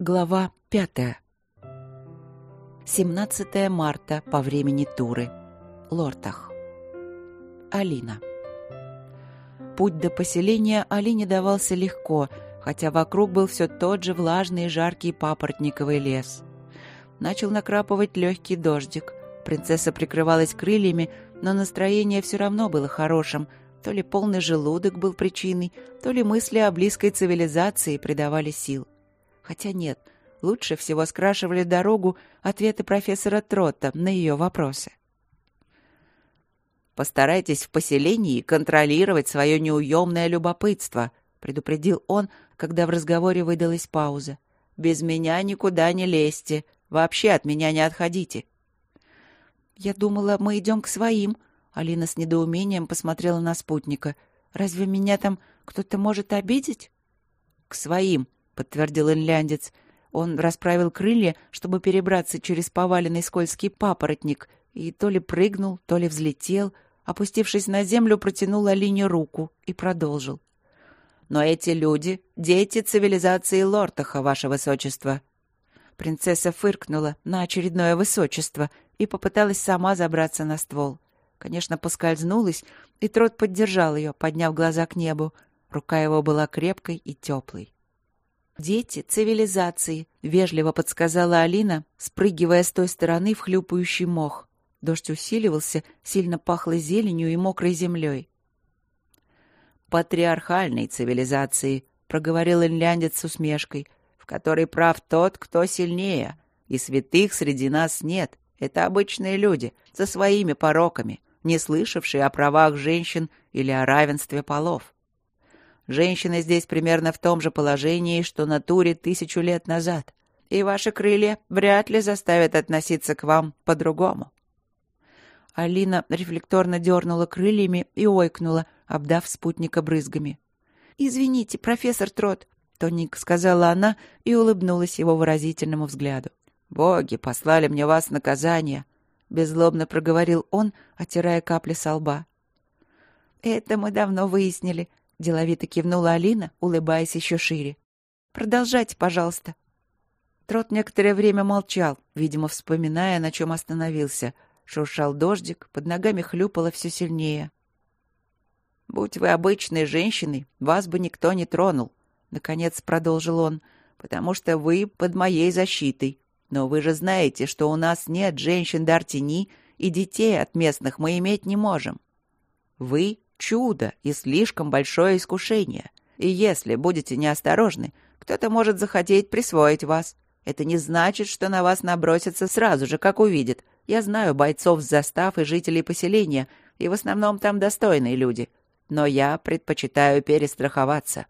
Глава пятая. 17 марта по времени Туры. Лортах. Алина. Путь до поселения Алине давался легко, хотя вокруг был все тот же влажный и жаркий папоротниковый лес. Начал накрапывать легкий дождик. Принцесса прикрывалась крыльями, но настроение все равно было хорошим. То ли полный желудок был причиной, то ли мысли о близкой цивилизации придавали сил. Хотя нет, лучше всего скрашивали дорогу ответы профессора Тротта на ее вопросы. «Постарайтесь в поселении контролировать свое неуемное любопытство», предупредил он, когда в разговоре выдалась пауза. «Без меня никуда не лезьте, вообще от меня не отходите». «Я думала, мы идем к своим», Алина с недоумением посмотрела на спутника. «Разве меня там кто-то может обидеть?» «К своим», — подтвердил инляндец. Он расправил крылья, чтобы перебраться через поваленный скользкий папоротник, и то ли прыгнул, то ли взлетел, опустившись на землю, протянул Алине руку и продолжил. «Но эти люди — дети цивилизации Лортаха, ваше высочество». Принцесса фыркнула на очередное высочество и попыталась сама забраться на ствол. Конечно, поскользнулась, и Трот поддержал ее, подняв глаза к небу. Рука его была крепкой и теплой. «Дети цивилизации», — вежливо подсказала Алина, спрыгивая с той стороны в хлюпающий мох. Дождь усиливался, сильно пахло зеленью и мокрой землей. «Патриархальной цивилизации», — проговорил инляндец с усмешкой, «в которой прав тот, кто сильнее, и святых среди нас нет. Это обычные люди, со своими пороками, не слышавшие о правах женщин или о равенстве полов. Женщины здесь примерно в том же положении, что на туре тысячу лет назад. И ваши крылья вряд ли заставят относиться к вам по-другому. Алина рефлекторно дернула крыльями и ойкнула, обдав спутника брызгами. «Извините, профессор Трот», — тоненько сказала она и улыбнулась его выразительному взгляду. «Боги послали мне вас наказание», — беззлобно проговорил он, оттирая капли со лба. «Это мы давно выяснили», — деловито кивнула Алина, улыбаясь еще шире. «Продолжайте, пожалуйста». Трот некоторое время молчал, видимо, вспоминая, на чем остановился. Шуршал дождик, под ногами хлюпало все сильнее. «Будь вы обычной женщиной, вас бы никто не тронул», — наконец продолжил он, «потому что вы под моей защитой. Но вы же знаете, что у нас нет женщин Д'Артини, и детей от местных мы иметь не можем. Вы чудо и слишком большое искушение. И если будете неосторожны, кто-то может захотеть присвоить вас. Это не значит, что на вас набросятся сразу же, как увидят. Я знаю бойцов с застав и жителей поселения, и в основном там достойные люди. Но я предпочитаю перестраховаться».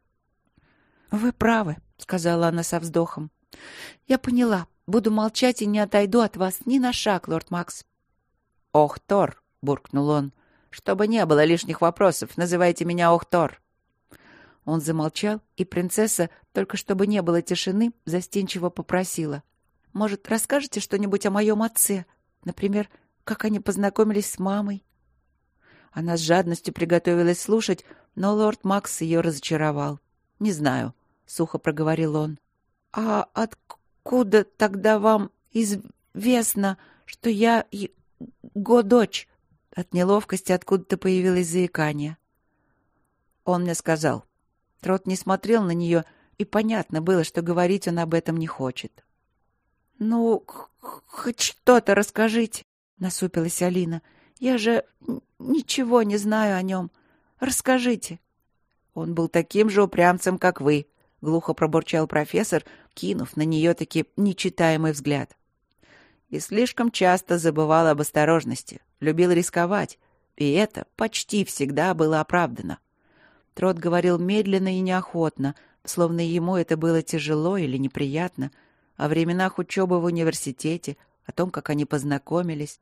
«Вы правы», — сказала она со вздохом. «Я поняла. Буду молчать и не отойду от вас ни на шаг, лорд Макс». «Ох, Тор!» — буркнул он. Чтобы не было лишних вопросов, называйте меня Охтор». Он замолчал, и принцесса, только чтобы не было тишины, застенчиво попросила. «Может, расскажете что-нибудь о моем отце? Например, как они познакомились с мамой?» Она с жадностью приготовилась слушать, но лорд Макс ее разочаровал. «Не знаю», — сухо проговорил он. «А откуда тогда вам известно, что я его дочь?» От неловкости откуда-то появилось заикание. Он мне сказал. Трот не смотрел на нее, и понятно было, что говорить он об этом не хочет. «Ну, хоть что-то расскажите», — насупилась Алина. «Я же ничего не знаю о нем. Расскажите». «Он был таким же упрямцем, как вы», — глухо пробурчал профессор, кинув на нее таки нечитаемый взгляд и слишком часто забывал об осторожности, любил рисковать, и это почти всегда было оправдано. Трот говорил медленно и неохотно, словно ему это было тяжело или неприятно, о временах учебы в университете, о том, как они познакомились.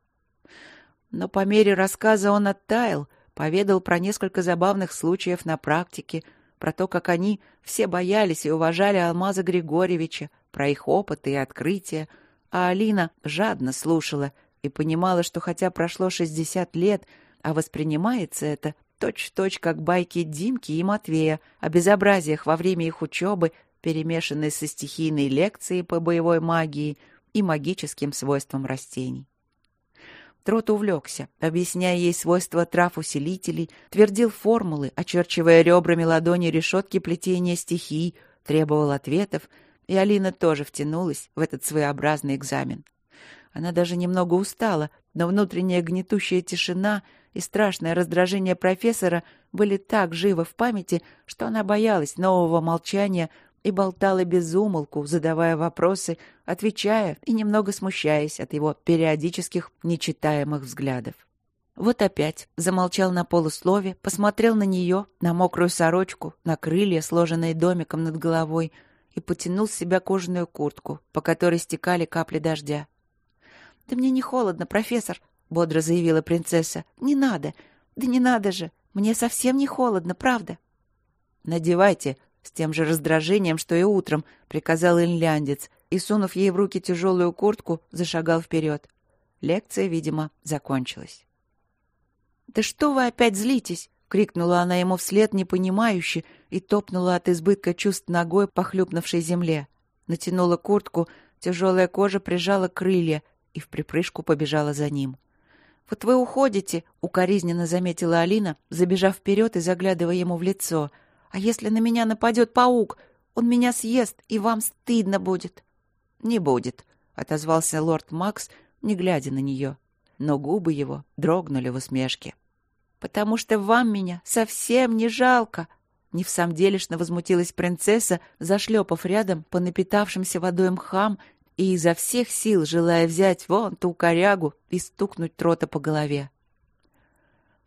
Но по мере рассказа он оттаял, поведал про несколько забавных случаев на практике, про то, как они все боялись и уважали Алмаза Григорьевича, про их опыты и открытия — а Алина жадно слушала и понимала, что хотя прошло 60 лет, а воспринимается это точь-в-точь, как байки Димки и Матвея о безобразиях во время их учебы, перемешанной со стихийной лекцией по боевой магии и магическим свойствам растений. Трот увлекся, объясняя ей свойства трав-усилителей, твердил формулы, очерчивая ребрами ладони решетки плетения стихий, требовал ответов, и Алина тоже втянулась в этот своеобразный экзамен. Она даже немного устала, но внутренняя гнетущая тишина и страшное раздражение профессора были так живы в памяти, что она боялась нового молчания и болтала без умолку, задавая вопросы, отвечая и немного смущаясь от его периодических нечитаемых взглядов. Вот опять замолчал на полуслове, посмотрел на нее, на мокрую сорочку, на крылья, сложенные домиком над головой, и потянул с себя кожаную куртку, по которой стекали капли дождя. «Да мне не холодно, профессор», — бодро заявила принцесса. «Не надо. Да не надо же. Мне совсем не холодно, правда?» «Надевайте», с тем же раздражением, что и утром, приказал инляндец и, сунув ей в руки тяжелую куртку, зашагал вперед. Лекция, видимо, закончилась. «Да что вы опять злитесь?» — крикнула она ему вслед, непонимающе, и топнула от избытка чувств ногой по хлюпнувшей земле. Натянула куртку, тяжелая кожа прижала крылья и в припрыжку побежала за ним. «Вот вы уходите», — укоризненно заметила Алина, забежав вперед и заглядывая ему в лицо — а если на меня нападет паук? Он меня съест, и вам стыдно будет». «Не будет», — отозвался лорд Макс, не глядя на нее. Но губы его дрогнули в усмешке. «Потому что вам меня совсем не жалко», не в самом делешно возмутилась принцесса, зашлепав рядом по напитавшимся водой мхам и изо всех сил желая взять вон ту корягу и стукнуть трота по голове.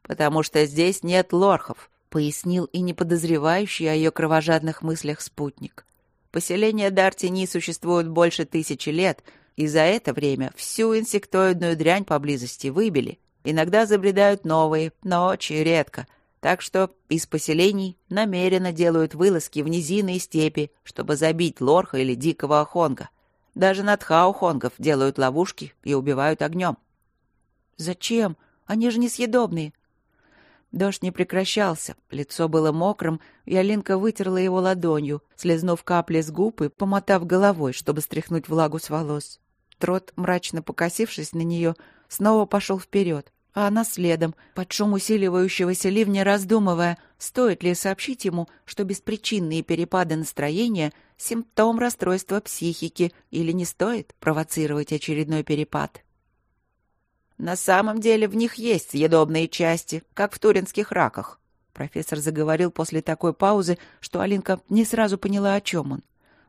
«Потому что здесь нет лорхов», пояснил и не подозревающий о ее кровожадных мыслях спутник. Поселения Дартини существуют больше тысячи лет, и за это время всю инсектоидную дрянь поблизости выбили. Иногда забредают новые, но очень редко. Так что из поселений намеренно делают вылазки в низины и степи, чтобы забить лорха или дикого охонга. Даже на тхаухонгов делают ловушки и убивают огнем. «Зачем? Они же несъедобные», Дождь не прекращался, лицо было мокрым, и Алинка вытерла его ладонью, слезнув капли с губ и помотав головой, чтобы стряхнуть влагу с волос. Трот, мрачно покосившись на нее, снова пошел вперед, а она следом, под шум усиливающегося ливня раздумывая, стоит ли сообщить ему, что беспричинные перепады настроения — симптом расстройства психики, или не стоит провоцировать очередной перепад. На самом деле в них есть съедобные части, как в туринских раках. Профессор заговорил после такой паузы, что Алинка не сразу поняла, о чем он.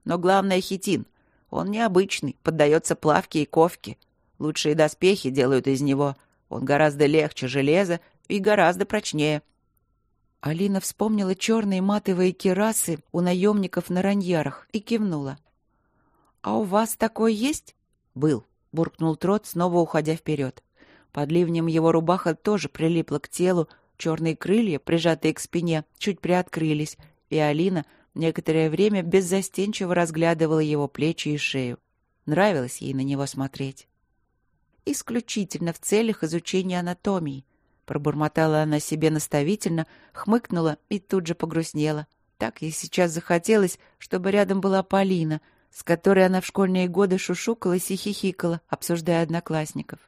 Но главное — хитин. Он необычный, поддается плавке и ковке. Лучшие доспехи делают из него. Он гораздо легче железа и гораздо прочнее. Алина вспомнила черные матовые керасы у наемников на раньярах и кивнула. «А у вас такой есть?» «Был», — буркнул Трот, снова уходя вперед. Под ливнем его рубаха тоже прилипла к телу, черные крылья, прижатые к спине, чуть приоткрылись, и Алина некоторое время беззастенчиво разглядывала его плечи и шею. Нравилось ей на него смотреть. «Исключительно в целях изучения анатомии», — пробормотала она себе наставительно, хмыкнула и тут же погрустнела. Так ей сейчас захотелось, чтобы рядом была Полина, с которой она в школьные годы шушукалась и хихикала, обсуждая одноклассников.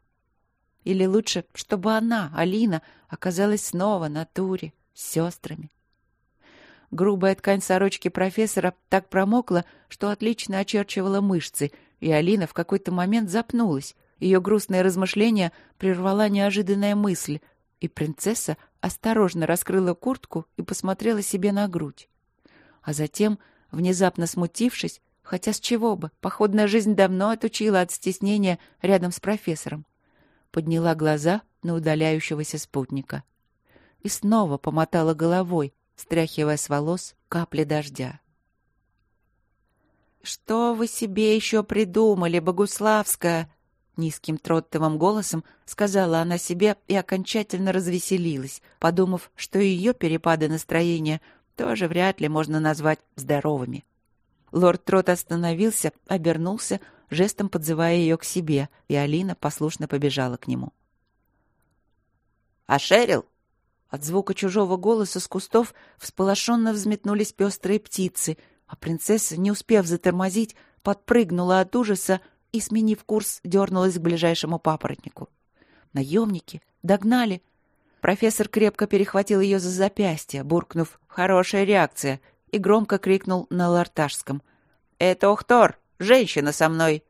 Или лучше, чтобы она, Алина, оказалась снова на туре с сестрами. Грубая ткань сорочки профессора так промокла, что отлично очерчивала мышцы, и Алина в какой-то момент запнулась. Ее грустное размышление прервала неожиданная мысль, и принцесса осторожно раскрыла куртку и посмотрела себе на грудь. А затем, внезапно смутившись, хотя с чего бы, походная жизнь давно отучила от стеснения рядом с профессором, подняла глаза на удаляющегося спутника. И снова помотала головой, стряхивая с волос капли дождя. «Что вы себе еще придумали, Богуславская?» Низким троттовым голосом сказала она себе и окончательно развеселилась, подумав, что ее перепады настроения тоже вряд ли можно назвать здоровыми. Лорд Трот остановился, обернулся, жестом подзывая ее к себе, и Алина послушно побежала к нему. «А Шерил?» От звука чужого голоса с кустов всполошенно взметнулись пестрые птицы, а принцесса, не успев затормозить, подпрыгнула от ужаса и, сменив курс, дернулась к ближайшему папоротнику. Наемники догнали. Профессор крепко перехватил ее за запястье, буркнув «Хорошая реакция!» и громко крикнул на ларташском. «Это Охтор! Женщина со мной!»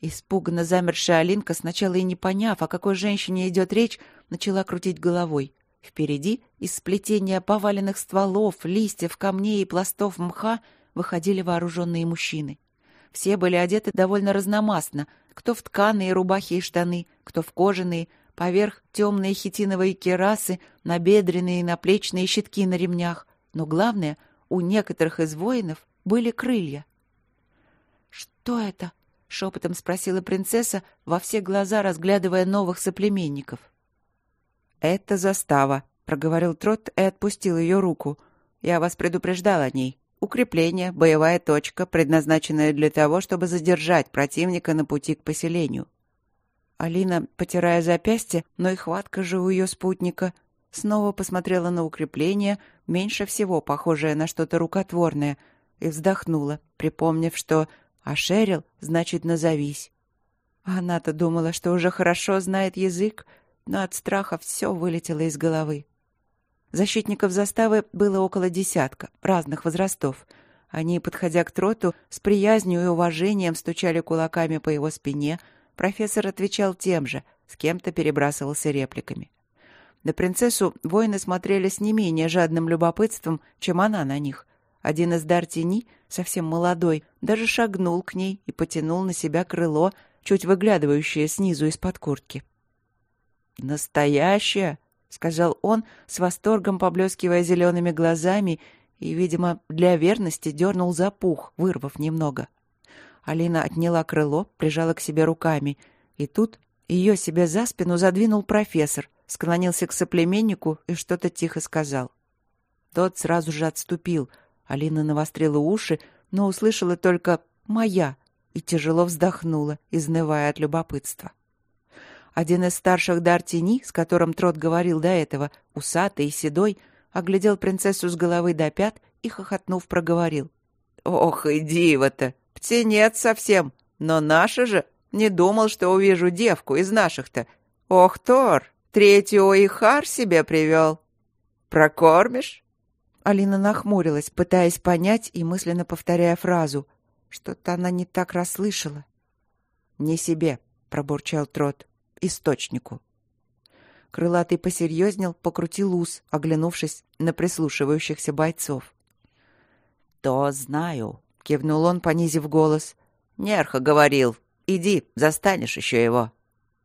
Испуганно замершая Алинка, сначала и не поняв, о какой женщине идет речь, начала крутить головой. Впереди, из сплетения поваленных стволов, листьев, камней и пластов мха, выходили вооруженные мужчины. Все были одеты довольно разномастно, кто в тканые рубахи и штаны, кто в кожаные, поверх темные хитиновые керасы, набедренные и наплечные щитки на ремнях. Но главное, у некоторых из воинов были крылья. «Что это?» — шепотом спросила принцесса, во все глаза разглядывая новых соплеменников. «Это застава», — проговорил Трот и отпустил ее руку. «Я вас предупреждал о ней. Укрепление, боевая точка, предназначенная для того, чтобы задержать противника на пути к поселению». Алина, потирая запястье, но и хватка же у ее спутника, снова посмотрела на укрепление, меньше всего похожее на что-то рукотворное, и вздохнула, припомнив, что «Ашерил» значит «назовись». Она-то думала, что уже хорошо знает язык, но от страха все вылетело из головы. Защитников заставы было около десятка, разных возрастов. Они, подходя к троту, с приязнью и уважением стучали кулаками по его спине. Профессор отвечал тем же, с кем-то перебрасывался репликами. На принцессу воины смотрели с не менее жадным любопытством, чем она на них. Один из Дартини, совсем молодой, даже шагнул к ней и потянул на себя крыло, чуть выглядывающее снизу из-под куртки. «Настоящая!» — сказал он, с восторгом поблескивая зелеными глазами, и, видимо, для верности дернул за пух, вырвав немного. Алина отняла крыло, прижала к себе руками, и тут ее себе за спину задвинул профессор, склонился к соплеменнику и что-то тихо сказал. Тот сразу же отступил. Алина навострила уши, но услышала только «моя» и тяжело вздохнула, изнывая от любопытства. Один из старших Дартини, с которым Трот говорил до этого, усатый и седой, оглядел принцессу с головы до пят и, хохотнув, проговорил. «Ох и дива-то! Птенец совсем! Но наша же! Не думал, что увижу девку из наших-то! Ох, Тор! Третью Ойхар себе привел! Прокормишь?» Алина нахмурилась, пытаясь понять и мысленно повторяя фразу. Что-то она не так расслышала. «Не себе», — пробурчал Трот источнику. Крылатый посерьезнел, покрутил ус, оглянувшись на прислушивающихся бойцов. «То знаю», — кивнул он, понизив голос. «Нерха говорил, иди, застанешь еще его.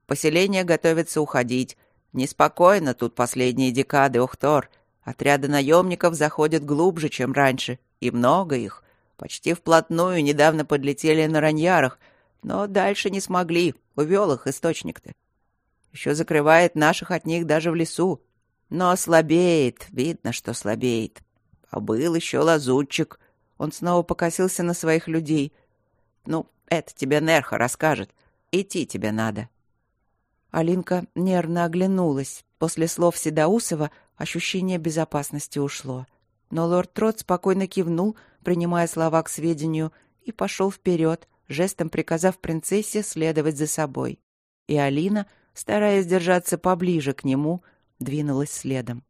Поселение готовится уходить. Неспокойно тут последние декады, Ухтор. Отряды наемников заходят глубже, чем раньше, и много их. Почти вплотную недавно подлетели на раньярах, но дальше не смогли, увел их источник-то. Еще закрывает наших от них даже в лесу. Но слабеет, видно, что слабеет. А был еще лазутчик. Он снова покосился на своих людей. Ну, это тебе Нерха расскажет. Идти тебе надо. Алинка нервно оглянулась. После слов Седоусова ощущение безопасности ушло. Но лорд Трот спокойно кивнул, принимая слова к сведению, и пошел вперед, жестом приказав принцессе следовать за собой. И Алина стараясь держаться поближе к нему, двинулась следом.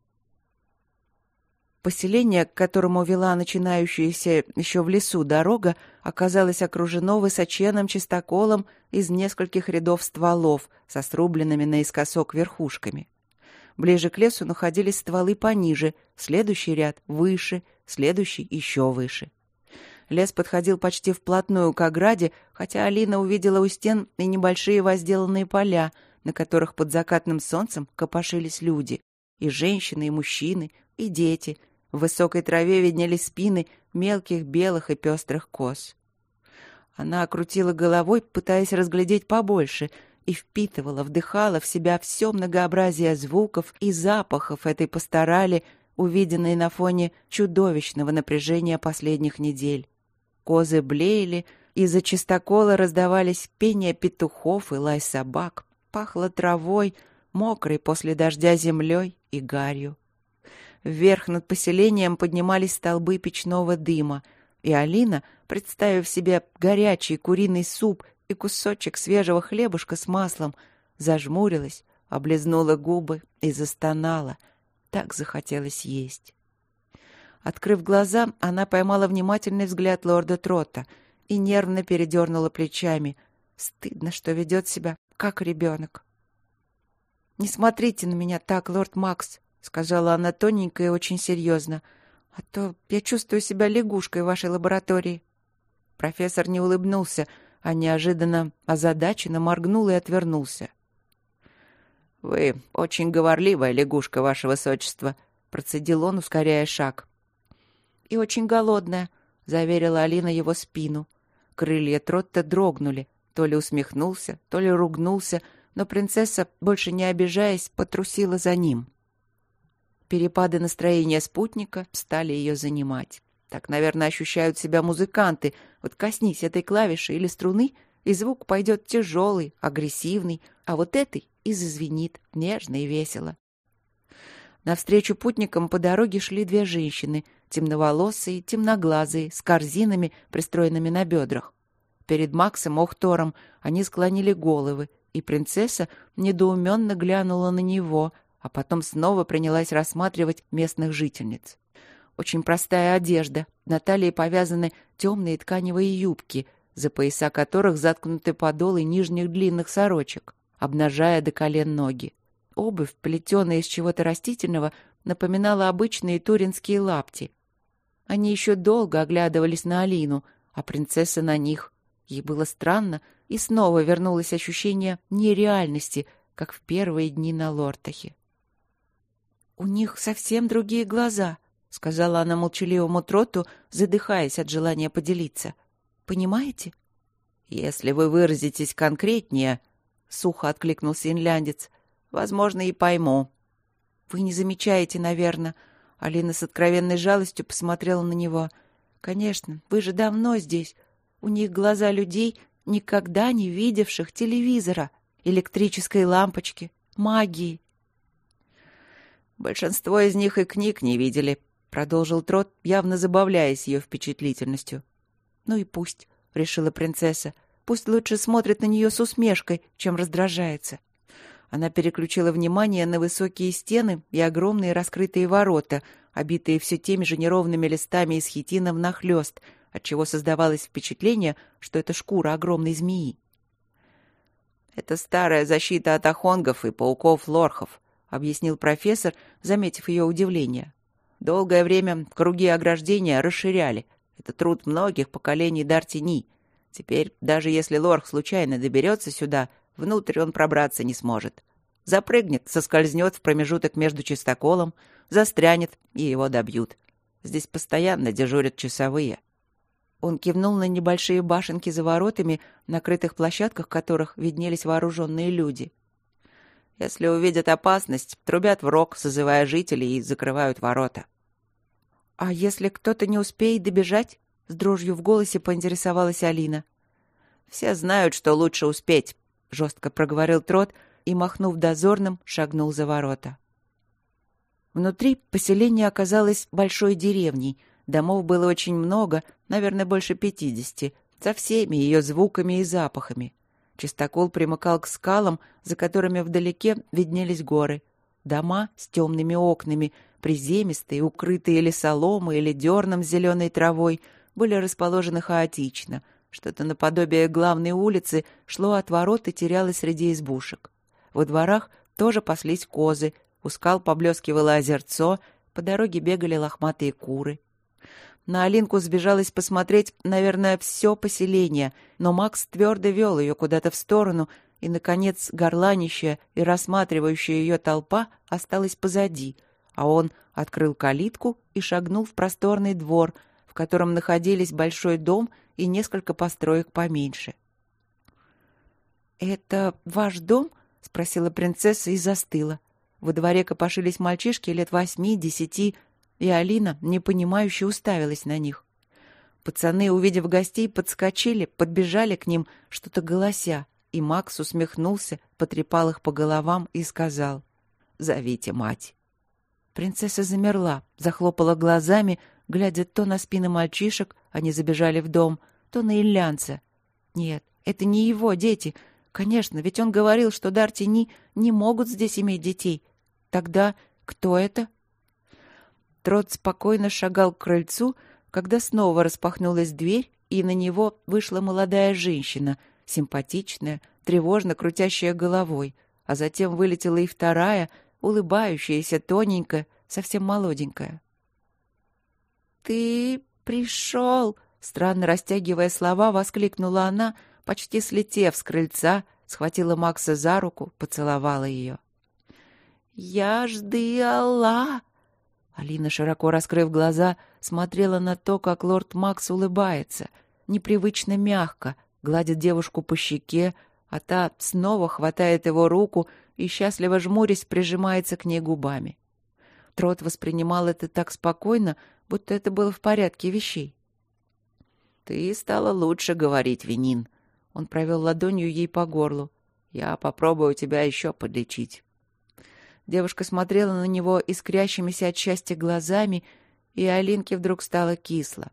Поселение, к которому вела начинающаяся еще в лесу дорога, оказалось окружено высоченным чистоколом из нескольких рядов стволов со срубленными наискосок верхушками. Ближе к лесу находились стволы пониже, следующий ряд выше, следующий еще выше. Лес подходил почти вплотную к ограде, хотя Алина увидела у стен и небольшие возделанные поля — на которых под закатным солнцем копошились люди. И женщины, и мужчины, и дети. В высокой траве виднелись спины мелких белых и пестрых коз. Она окрутила головой, пытаясь разглядеть побольше, и впитывала, вдыхала в себя все многообразие звуков и запахов этой пасторали, увиденной на фоне чудовищного напряжения последних недель. Козы блеяли, из-за чистокола раздавались пение петухов и лай собак, пахло травой, мокрой после дождя землей и гарью. Вверх над поселением поднимались столбы печного дыма, и Алина, представив себе горячий куриный суп и кусочек свежего хлебушка с маслом, зажмурилась, облизнула губы и застонала. Так захотелось есть. Открыв глаза, она поймала внимательный взгляд лорда Тротта и нервно передернула плечами. Стыдно, что ведет себя, как ребенок. «Не смотрите на меня так, лорд Макс», — сказала она тоненько и очень серьезно, «а то я чувствую себя лягушкой в вашей лаборатории». Профессор не улыбнулся, а неожиданно озадаченно моргнул и отвернулся. «Вы очень говорливая лягушка, ваше высочество», — процедил он, ускоряя шаг. «И очень голодная», — заверила Алина его спину. Крылья Тротта дрогнули. То ли усмехнулся, то ли ругнулся, но принцесса, больше не обижаясь, потрусила за ним. Перепады настроения спутника стали ее занимать. Так, наверное, ощущают себя музыканты. Вот коснись этой клавиши или струны, и звук пойдет тяжелый, агрессивный, а вот этой и зазвенит нежно и весело. Навстречу путникам по дороге шли две женщины, темноволосые, темноглазые, с корзинами, пристроенными на бедрах. Перед Максом Охтором они склонили головы, и принцесса недоуменно глянула на него, а потом снова принялась рассматривать местных жительниц. Очень простая одежда, на талии повязаны темные тканевые юбки, за пояса которых заткнуты подолы нижних длинных сорочек, обнажая до колен ноги. Обувь, плетеная из чего-то растительного, напоминала обычные туринские лапти. Они еще долго оглядывались на Алину, а принцесса на них. Ей было странно, и снова вернулось ощущение нереальности, как в первые дни на Лортахе. «У них совсем другие глаза», — сказала она молчаливому троту, задыхаясь от желания поделиться. «Понимаете?» «Если вы выразитесь конкретнее», — сухо откликнулся инляндец, — «возможно, и пойму». «Вы не замечаете, наверное». Алина с откровенной жалостью посмотрела на него. «Конечно, вы же давно здесь. У них глаза людей, никогда не видевших телевизора, электрической лампочки, магии. «Большинство из них и книг не видели», — продолжил Трот, явно забавляясь ее впечатлительностью. «Ну и пусть», — решила принцесса. «Пусть лучше смотрит на нее с усмешкой, чем раздражается». Она переключила внимание на высокие стены и огромные раскрытые ворота, обитые все теми же неровными листами из хитина внахлёст — отчего создавалось впечатление, что это шкура огромной змеи. «Это старая защита от охонгов и пауков-лорхов», — объяснил профессор, заметив ее удивление. «Долгое время круги ограждения расширяли. Это труд многих поколений Дартини. Теперь, даже если лорх случайно доберется сюда, внутрь он пробраться не сможет. Запрыгнет, соскользнет в промежуток между чистоколом, застрянет, и его добьют. Здесь постоянно дежурят часовые. Он кивнул на небольшие башенки за воротами, на крытых площадках которых виднелись вооруженные люди. Если увидят опасность, трубят в рог, созывая жителей, и закрывают ворота. — А если кто-то не успеет добежать? — с дрожью в голосе поинтересовалась Алина. — Все знают, что лучше успеть, — жестко проговорил Трот и, махнув дозорным, шагнул за ворота. Внутри поселение оказалось большой деревней — Домов было очень много, наверное, больше пятидесяти, со всеми ее звуками и запахами. Чистокол примыкал к скалам, за которыми вдалеке виднелись горы. Дома с темными окнами, приземистые, укрытые или соломой, или дерном с зеленой травой, были расположены хаотично. Что-то наподобие главной улицы шло от ворот и терялось среди избушек. Во дворах тоже паслись козы, у скал поблескивало озерцо, по дороге бегали лохматые куры. На Алинку сбежалась посмотреть, наверное, все поселение, но Макс твердо вел ее куда-то в сторону, и, наконец, горланищая и рассматривающая ее толпа осталась позади, а он открыл калитку и шагнул в просторный двор, в котором находились большой дом и несколько построек поменьше. «Это ваш дом?» — спросила принцесса и застыла. Во дворе копошились мальчишки лет восьми-десяти, и Алина, непонимающе, уставилась на них. Пацаны, увидев гостей, подскочили, подбежали к ним, что-то голося, и Макс усмехнулся, потрепал их по головам и сказал «Зовите мать». Принцесса замерла, захлопала глазами, глядя то на спины мальчишек, они забежали в дом, то на иллянца. Нет, это не его дети. Конечно, ведь он говорил, что Дартини не могут здесь иметь детей. Тогда кто это? Трот спокойно шагал к крыльцу, когда снова распахнулась дверь, и на него вышла молодая женщина, симпатичная, тревожно крутящая головой, а затем вылетела и вторая, улыбающаяся, тоненькая, совсем молоденькая. «Ты пришел!» — странно растягивая слова, воскликнула она, почти слетев с крыльца, схватила Макса за руку, поцеловала ее. «Я жды Алла!» Алина, широко раскрыв глаза, смотрела на то, как лорд Макс улыбается, непривычно мягко, гладит девушку по щеке, а та снова хватает его руку и, счастливо жмурясь, прижимается к ней губами. Трот воспринимал это так спокойно, будто это было в порядке вещей. «Ты стала лучше говорить, Винин». Он провел ладонью ей по горлу. «Я попробую тебя еще подлечить». Девушка смотрела на него искрящимися от счастья глазами, и Алинке вдруг стало кисло.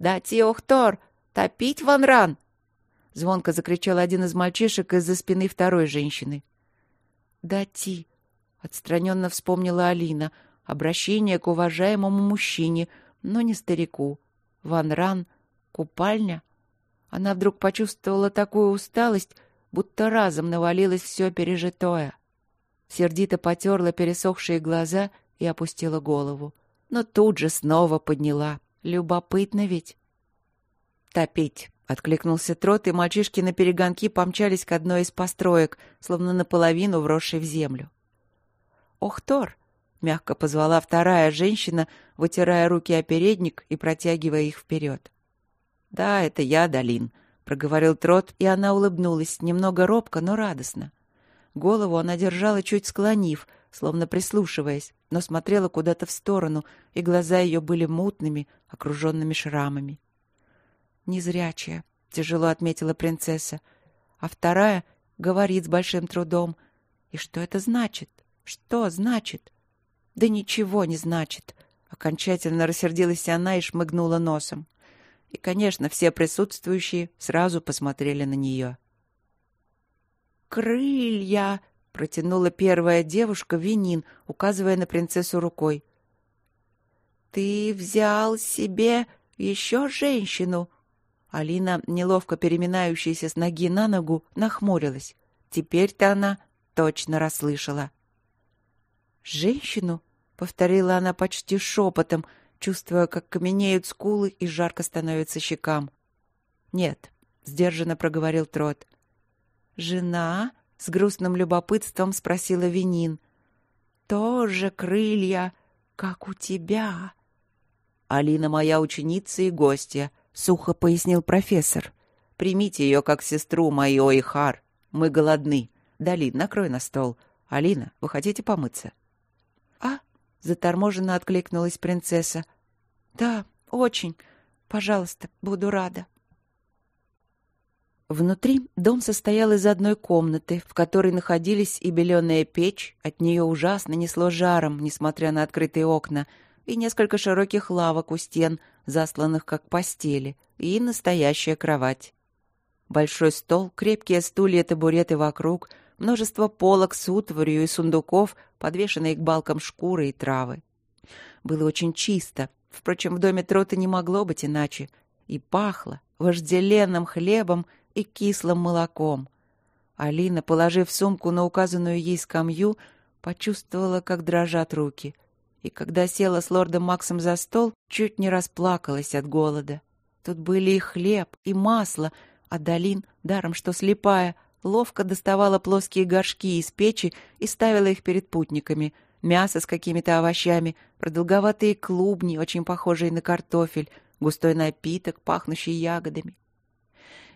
«Да, Тиохтор! Топить Ванран!» Звонко закричал один из мальчишек из-за спины второй женщины. «Да, Ти!» — отстраненно вспомнила Алина. Обращение к уважаемому мужчине, но не старику. Ванран, купальня. Она вдруг почувствовала такую усталость, будто разом навалилось все пережитое. Сердито потерла пересохшие глаза и опустила голову. Но тут же снова подняла. Любопытно ведь. «Топить!» — откликнулся трот, и мальчишки на перегонки помчались к одной из построек, словно наполовину вросшей в землю. «Ох, Тор!» — мягко позвала вторая женщина, вытирая руки о передник и протягивая их вперед. «Да, это я, Долин», — проговорил Трот, и она улыбнулась, немного робко, но радостно. Голову она держала чуть склонив, словно прислушиваясь, но смотрела куда-то в сторону, и глаза ее были мутными, окруженными шрамами. «Незрячая», — тяжело отметила принцесса, а вторая говорит с большим трудом. «И что это значит? Что значит?» «Да ничего не значит», — окончательно рассердилась она и шмыгнула носом. И, конечно, все присутствующие сразу посмотрели на нее. «Крылья!» — протянула первая девушка, Винин, указывая на принцессу рукой. «Ты взял себе еще женщину?» Алина, неловко переминающаяся с ноги на ногу, нахмурилась. Теперь-то она точно расслышала. «Женщину?» — повторила она почти шепотом, чувствуя, как каменеют скулы и жарко становится щекам. «Нет», — сдержанно проговорил Трот. «Жена?» — с грустным любопытством спросила Винин. «Тоже крылья, как у тебя». «Алина моя ученица и гостья», — сухо пояснил профессор. «Примите ее как сестру мою Ойхар. Мы голодны. Далин, накрой на стол. Алина, вы хотите помыться?» «А?» — заторможенно откликнулась принцесса. «Да, очень. Пожалуйста, буду рада». Внутри дом состоял из одной комнаты, в которой находились и беленая печь, от нее ужасно несло жаром, несмотря на открытые окна, и несколько широких лавок у стен, засланных как постели, и настоящая кровать. Большой стол, крепкие стулья табуреты вокруг, множество полок с утварью и сундуков, подвешенные к балкам шкуры и травы. Было очень чисто, впрочем, в доме Трота не могло быть иначе, и пахло вожделенным хлебом и кислым молоком. Алина, положив сумку на указанную ей скамью, почувствовала, как дрожат руки. И когда села с лордом Максом за стол, чуть не расплакалась от голода. Тут были и хлеб, и масло, а Долин, даром что слепая, ловко доставала плоские горшки из печи и ставила их перед путниками. Мясо с какими-то овощами, продолговатые клубни, очень похожие на картофель, густой напиток, пахнущий ягодами.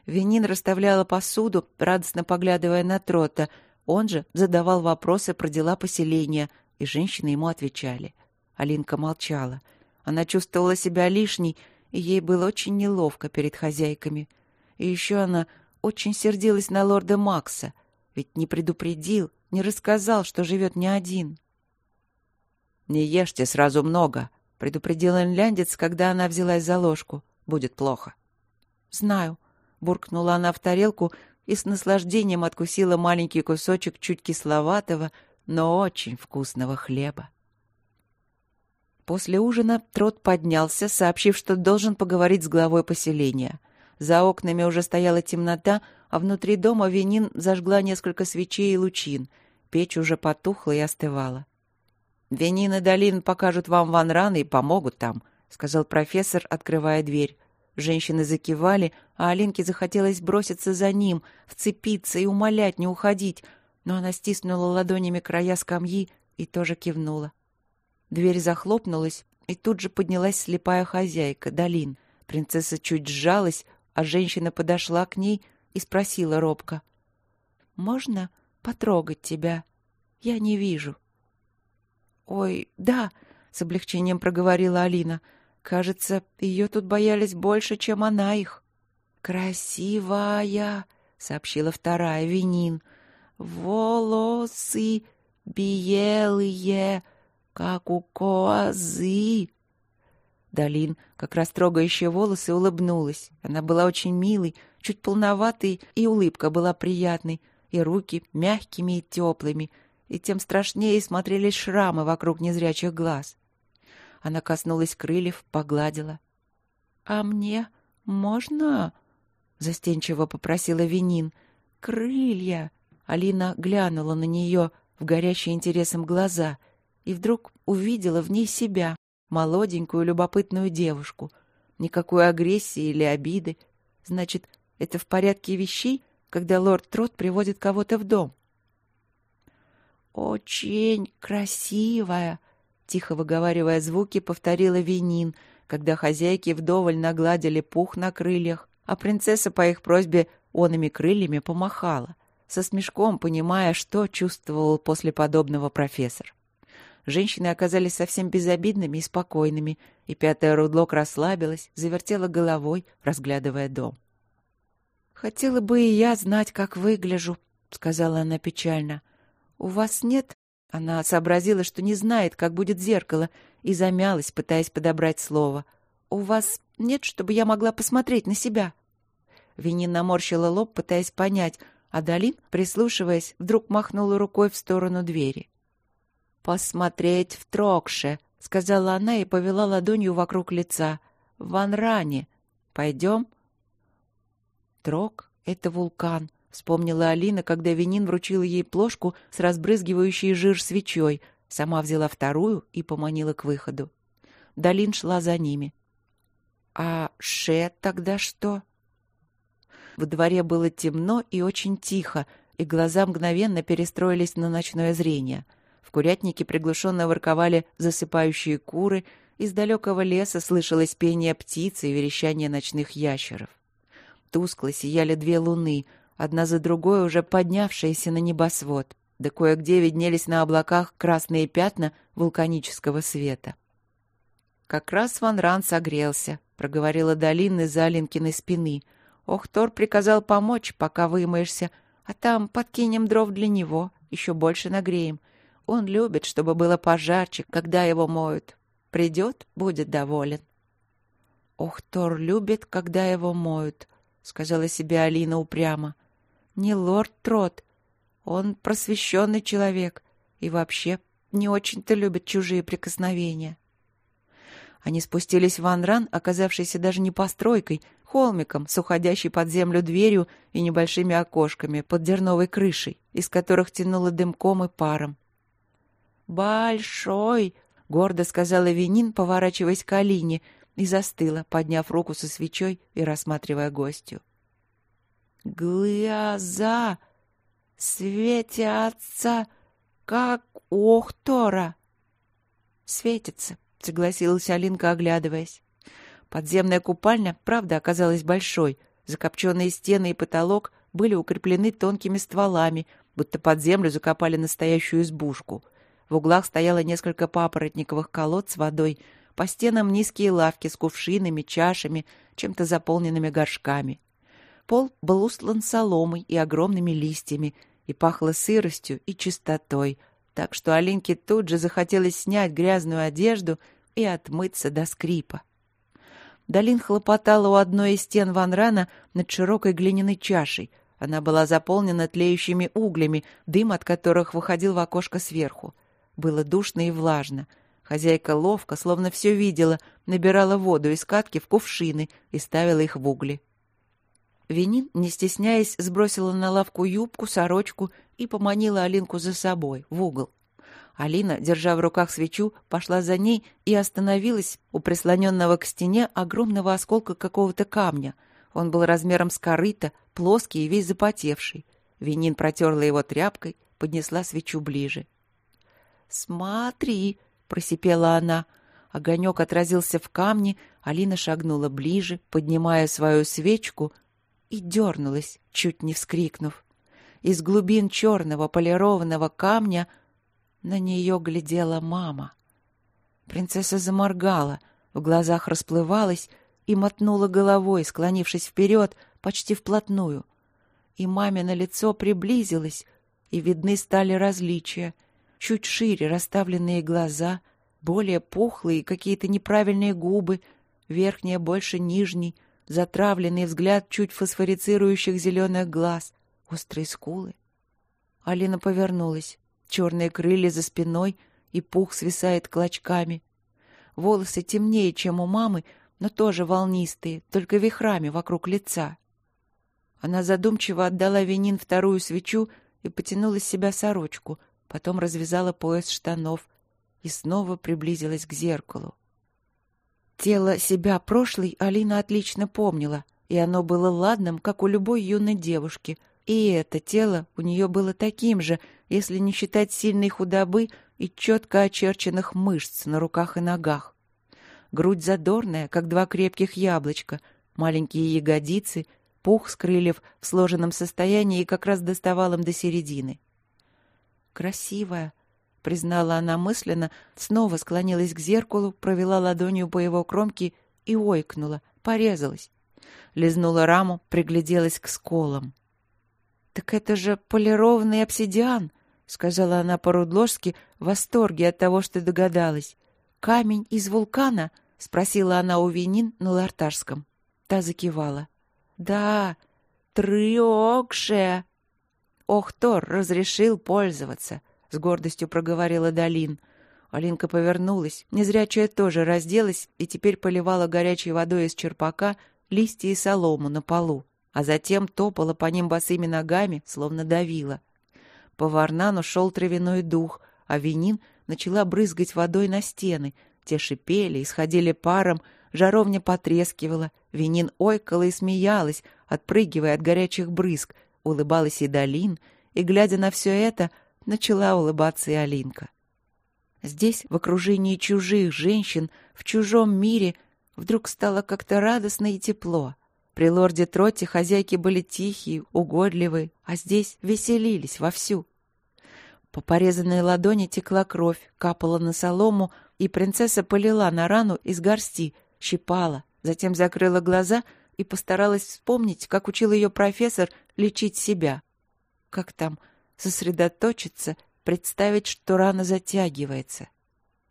Венин расставляла посуду, радостно поглядывая на Трота. Он же задавал вопросы про дела поселения, и женщины ему отвечали. Алинка молчала. Она чувствовала себя лишней, и ей было очень неловко перед хозяйками. И еще она очень сердилась на лорда Макса, ведь не предупредил, не рассказал, что живет не один. «Не ешьте сразу много», — предупредил инляндец, когда она взялась за ложку. «Будет плохо». «Знаю», — буркнула она в тарелку и с наслаждением откусила маленький кусочек чуть кисловатого, но очень вкусного хлеба. После ужина Трот поднялся, сообщив, что должен поговорить с главой поселения. За окнами уже стояла темнота, а внутри дома Венин зажгла несколько свечей и лучин. Печь уже потухла и остывала. «Венин и Долин покажут вам ванраны и помогут там», — сказал профессор, открывая дверь. Женщины закивали, а Алинке захотелось броситься за ним, вцепиться и умолять не уходить, но она стиснула ладонями края скамьи и тоже кивнула. Дверь захлопнулась, и тут же поднялась слепая хозяйка, Долин. Принцесса чуть сжалась, а женщина подошла к ней и спросила робко. «Можно потрогать тебя? Я не вижу». «Ой, да», — с облегчением проговорила Алина. «Кажется, ее тут боялись больше, чем она их». «Красивая», — сообщила вторая Винин. «Волосы белые, как у козы. Далин, как раз трогающая волосы, улыбнулась. Она была очень милой, чуть полноватой, и улыбка была приятной, и руки мягкими и теплыми, и тем страшнее смотрелись шрамы вокруг незрячих глаз. Она коснулась крыльев, погладила. — А мне можно? — застенчиво попросила Винин. — Крылья! Алина глянула на нее в горящие интересом глаза — и вдруг увидела в ней себя, молоденькую любопытную девушку. Никакой агрессии или обиды. Значит, это в порядке вещей, когда лорд Трот приводит кого-то в дом. «Очень красивая», — тихо выговаривая звуки, повторила Винин, когда хозяйки вдоволь нагладили пух на крыльях, а принцесса по их просьбе онными крыльями помахала, со смешком понимая, что чувствовал после подобного профессор. Женщины оказались совсем безобидными и спокойными, и пятая Рудлок расслабилась, завертела головой, разглядывая дом. «Хотела бы и я знать, как выгляжу», — сказала она печально. «У вас нет?» Она сообразила, что не знает, как будет зеркало, и замялась, пытаясь подобрать слово. «У вас нет, чтобы я могла посмотреть на себя?» Винин наморщила лоб, пытаясь понять, а Далин, прислушиваясь, вдруг махнула рукой в сторону двери посмотреть в Трокше», — сказала она и повела ладонью вокруг лица. «В Анране. Пойдем?» «Трок — это вулкан», — вспомнила Алина, когда Винин вручила ей плошку с разбрызгивающей жир свечой, сама взяла вторую и поманила к выходу. Далин шла за ними. «А Ше тогда что?» В дворе было темно и очень тихо, и глаза мгновенно перестроились на ночное зрение — в курятнике приглушенно ворковали засыпающие куры, из далекого леса слышалось пение птиц и верещание ночных ящеров. Тускло сияли две луны, одна за другой уже поднявшиеся на небосвод, да кое-где виднелись на облаках красные пятна вулканического света. «Как раз Ван Ран согрелся», — проговорила Долина из-за Алинкиной спины. «Ох, Тор приказал помочь, пока вымоешься, а там подкинем дров для него, еще больше нагреем. Он любит, чтобы было пожарче, когда его моют. Придет, будет доволен. «Ох, Тор любит, когда его моют», — сказала себе Алина упрямо. «Не лорд Трот. Он просвещенный человек и вообще не очень-то любит чужие прикосновения». Они спустились в Анран, оказавшийся даже не постройкой, холмиком с уходящей под землю дверью и небольшими окошками под дерновой крышей, из которых тянуло дымком и паром. «Большой!» — гордо сказала Винин, поворачиваясь к Алине, и застыла, подняв руку со свечой и рассматривая гостью. «Глаза светятся, как у Охтора!» «Светится», — согласилась Алинка, оглядываясь. Подземная купальня, правда, оказалась большой. Закопченные стены и потолок были укреплены тонкими стволами, будто под землю закопали настоящую избушку. В углах стояло несколько папоротниковых колод с водой, по стенам низкие лавки с кувшинами, чашами, чем-то заполненными горшками. Пол был устлан соломой и огромными листьями, и пахло сыростью и чистотой, так что Алинке тут же захотелось снять грязную одежду, и отмыться до скрипа. Долин хлопотала у одной из стен ванрана над широкой глиняной чашей. Она была заполнена тлеющими углями, дым от которых выходил в окошко сверху. Было душно и влажно. Хозяйка ловко, словно все видела, набирала воду из катки в кувшины и ставила их в угли. Венин, не стесняясь, сбросила на лавку юбку, сорочку и поманила Алинку за собой, в угол. Алина, держа в руках свечу, пошла за ней и остановилась у прислоненного к стене огромного осколка какого-то камня. Он был размером с корыто, плоский и весь запотевший. Венин протерла его тряпкой, поднесла свечу ближе. «Смотри!» — просипела она. Огонек отразился в камне, Алина шагнула ближе, поднимая свою свечку, и дернулась, чуть не вскрикнув. Из глубин черного полированного камня — на нее глядела мама. Принцесса заморгала, в глазах расплывалась и мотнула головой, склонившись вперед, почти вплотную. И мамино лицо приблизилось, и видны стали различия. Чуть шире расставленные глаза, более пухлые какие-то неправильные губы, верхняя больше нижней, затравленный взгляд чуть фосфорицирующих зеленых глаз, острые скулы. Алина повернулась черные крылья за спиной, и пух свисает клочками. Волосы темнее, чем у мамы, но тоже волнистые, только вихрами вокруг лица. Она задумчиво отдала Венин вторую свечу и потянула с себя сорочку, потом развязала пояс штанов и снова приблизилась к зеркалу. Тело себя прошлой Алина отлично помнила, и оно было ладным, как у любой юной девушки — и это тело у нее было таким же, если не считать сильной худобы и четко очерченных мышц на руках и ногах. Грудь задорная, как два крепких яблочка, маленькие ягодицы, пух с крыльев в сложенном состоянии и как раз доставал им до середины. «Красивая», — признала она мысленно, снова склонилась к зеркалу, провела ладонью по его кромке и ойкнула, порезалась. Лизнула раму, пригляделась к сколам. «Так это же полированный обсидиан!» — сказала она по-рудложски в восторге от того, что догадалась. «Камень из вулкана?» — спросила она у Винин на лартарском. Та закивала. «Да, трёкше!» «Ох, Тор разрешил пользоваться!» — с гордостью проговорила Долин. Алинка повернулась. Незрячая тоже разделась и теперь поливала горячей водой из черпака листья и солому на полу а затем топала по ним босыми ногами, словно давила. По Варнану шел травяной дух, а Винин начала брызгать водой на стены. Те шипели, исходили паром, жаровня потрескивала. Винин ойкала и смеялась, отпрыгивая от горячих брызг. Улыбалась и Долин, и, глядя на все это, начала улыбаться и Алинка. Здесь, в окружении чужих женщин, в чужом мире, вдруг стало как-то радостно и тепло — при лорде Тротте хозяйки были тихие, угодливые, а здесь веселились вовсю. По порезанной ладони текла кровь, капала на солому, и принцесса полила на рану из горсти, щипала, затем закрыла глаза и постаралась вспомнить, как учил ее профессор лечить себя. Как там сосредоточиться, представить, что рана затягивается.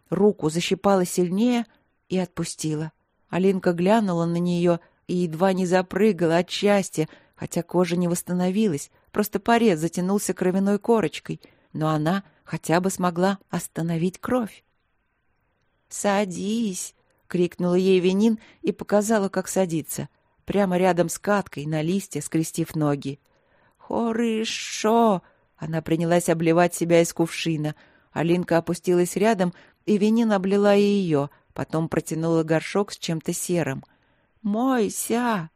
Руку защипала сильнее и отпустила. Алинка глянула на нее — и едва не запрыгала от счастья, хотя кожа не восстановилась, просто порез затянулся кровяной корочкой, но она хотя бы смогла остановить кровь. «Садись!» — крикнула ей Венин и показала, как садиться, прямо рядом с каткой на листе, скрестив ноги. «Хорошо!» — она принялась обливать себя из кувшина. Алинка опустилась рядом, и Венин облила и ее, потом протянула горшок с чем-то серым. «Мойся!»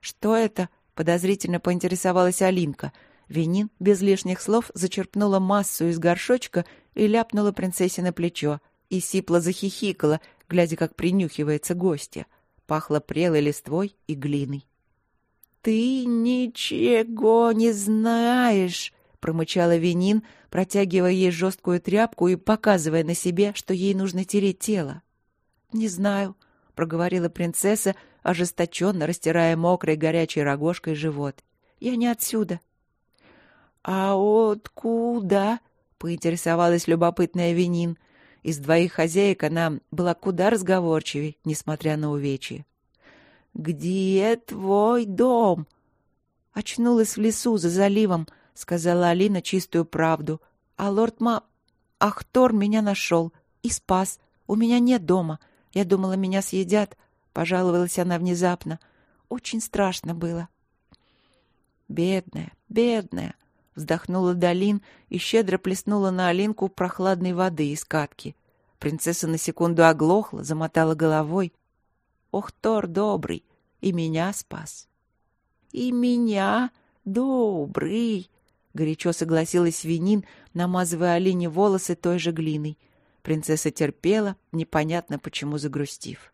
«Что это?» — подозрительно поинтересовалась Алинка. Венин без лишних слов зачерпнула массу из горшочка и ляпнула принцессе на плечо. И сипло захихикала, глядя, как принюхивается гостья. Пахло прелой листвой и глиной. «Ты ничего не знаешь!» — промычала Венин, протягивая ей жесткую тряпку и показывая на себе, что ей нужно тереть тело. «Не знаю», — проговорила принцесса, ожесточенно растирая мокрой горячей рогожкой живот. «Я не отсюда». «А откуда?» — поинтересовалась любопытная Венин. Из двоих хозяек она была куда разговорчивей, несмотря на увечье. «Где твой дом?» «Очнулась в лесу за заливом», — сказала Алина чистую правду. «А лорд Ма... Ахтор меня нашел и спас. У меня нет дома. Я думала, меня съедят», — пожаловалась она внезапно. «Очень страшно было». «Бедная, бедная!» — вздохнула Долин и щедро плеснула на Алинку прохладной воды из катки. Принцесса на секунду оглохла, замотала головой. «Ох, Тор добрый! И меня спас!» «И меня добрый!» — горячо согласилась Винин, намазывая Алине волосы той же глиной. Принцесса терпела, непонятно почему загрустив.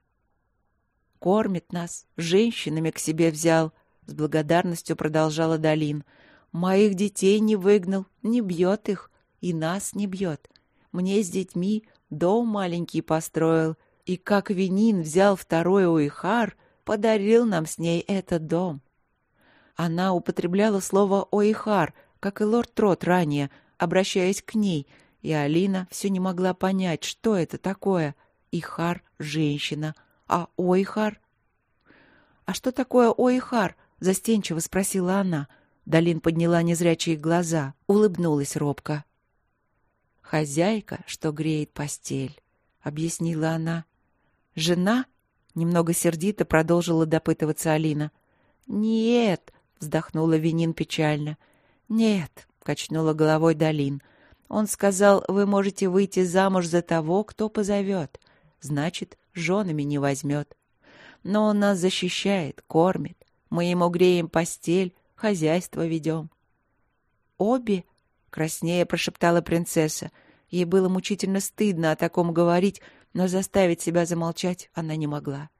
«Кормит нас, женщинами к себе взял», с благодарностью продолжала Долин. Моих детей не выгнал, не бьет их, и нас не бьет. Мне с детьми дом маленький построил, и как Винин взял второй Уихар, подарил нам с ней этот дом. Она употребляла слово «Оихар», как и лорд Трот ранее, обращаясь к ней, и Алина все не могла понять, что это такое. Ихар — женщина, а Ойхар... А что такое Ойхар? — застенчиво спросила она. Далин подняла незрячие глаза, улыбнулась робко. «Хозяйка, что греет постель», — объяснила она. «Жена?» — немного сердито продолжила допытываться Алина. «Нет», — вздохнула Винин печально. «Нет», — качнула головой Далин. «Он сказал, вы можете выйти замуж за того, кто позовет. Значит, женами не возьмет. Но он нас защищает, кормит. Мы ему греем постель, хозяйство ведем. «Обе?» — краснее прошептала принцесса. Ей было мучительно стыдно о таком говорить, но заставить себя замолчать она не могла.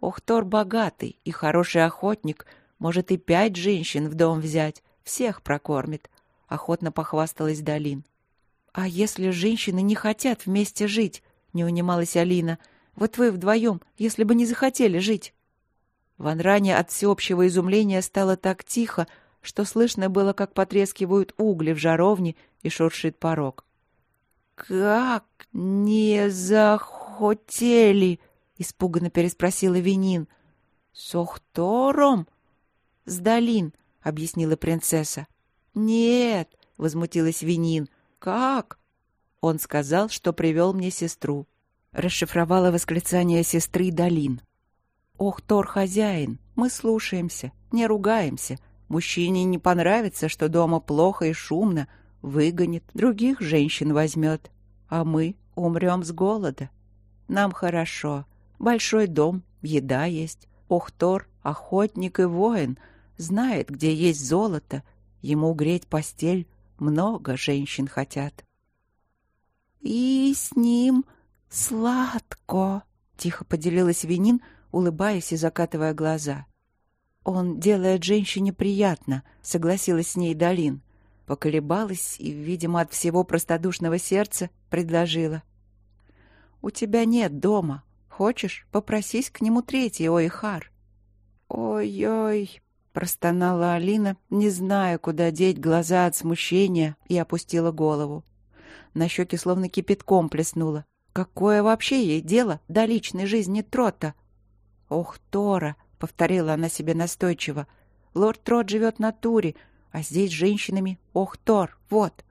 «Ох, Тор богатый и хороший охотник, может и пять женщин в дом взять, всех прокормит», — охотно похвасталась Долин. «А если женщины не хотят вместе жить?» — не унималась Алина. «Вот вы вдвоем, если бы не захотели жить». В Анране от всеобщего изумления стало так тихо, что слышно было, как потрескивают угли в жаровне и шуршит порог. «Как не захотели?» — испуганно переспросила Винин. «С Охтором?» «С Долин», — объяснила принцесса. «Нет», — возмутилась Винин. «Как?» Он сказал, что привел мне сестру. Расшифровала восклицание сестры Долин. «Ох, Тор хозяин, мы слушаемся, не ругаемся. Мужчине не понравится, что дома плохо и шумно, выгонит, других женщин возьмет. А мы умрем с голода. Нам хорошо. Большой дом, еда есть. Ох, Тор, охотник и воин, знает, где есть золото. Ему греть постель много женщин хотят. «И с ним сладко», — тихо поделилась Винин, — улыбаясь и закатывая глаза. «Он делает женщине приятно», — согласилась с ней Долин. Поколебалась и, видимо, от всего простодушного сердца предложила. «У тебя нет дома. Хочешь, попросись к нему третий, ой, Хар». «Ой-ой», — простонала Алина, не зная, куда деть глаза от смущения, и опустила голову. На щеки словно кипятком плеснула. Какое вообще ей дело до личной жизни Трота? «Ох, Тора!» — повторила она себе настойчиво. «Лорд Трот живет на Туре, а здесь с женщинами. Ох, Тор, вот!»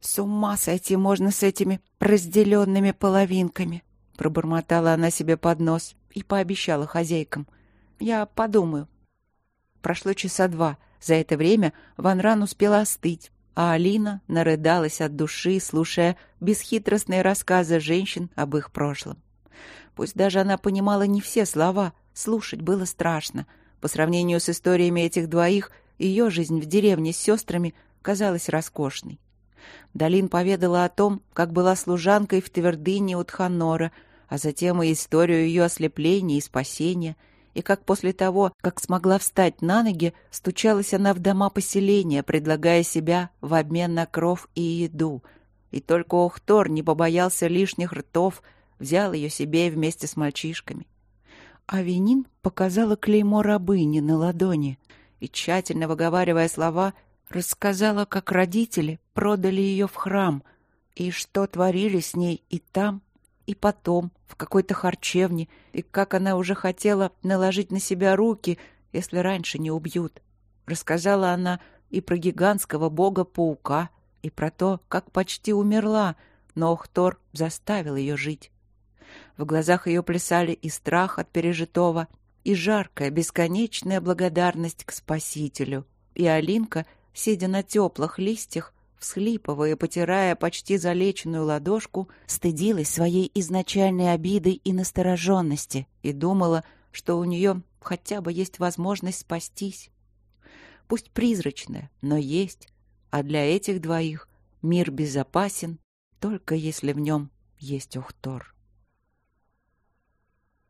«С ума сойти можно с этими разделенными половинками!» Пробормотала она себе под нос и пообещала хозяйкам. «Я подумаю». Прошло часа два. За это время Ван Ран успела остыть, а Алина нарыдалась от души, слушая бесхитростные рассказы женщин об их прошлом. Пусть даже она понимала не все слова, слушать было страшно. По сравнению с историями этих двоих, ее жизнь в деревне с сестрами казалась роскошной. Далин поведала о том, как была служанкой в твердыне у Тханора, а затем и историю ее ослепления и спасения, и как после того, как смогла встать на ноги, стучалась она в дома поселения, предлагая себя в обмен на кров и еду. И только Охтор не побоялся лишних ртов, взял ее себе вместе с мальчишками. А Винин показала клеймо рабыни на ладони и, тщательно выговаривая слова, рассказала, как родители продали ее в храм И что творили с ней и там, и потом, в какой-то харчевне, и как она уже хотела наложить на себя руки, если раньше не убьют. Рассказала она и про гигантского бога-паука, и про то, как почти умерла, но Охтор заставил ее жить. В глазах ее плясали и страх от пережитого, и жаркая, бесконечная благодарность к Спасителю. И Алинка, сидя на теплых листьях, всхлипывая, потирая почти залеченную ладошку, стыдилась своей изначальной обиды и настороженности и думала, что у нее хотя бы есть возможность спастись. Пусть призрачная, но есть, а для этих двоих мир безопасен, только если в нем есть Ухтор.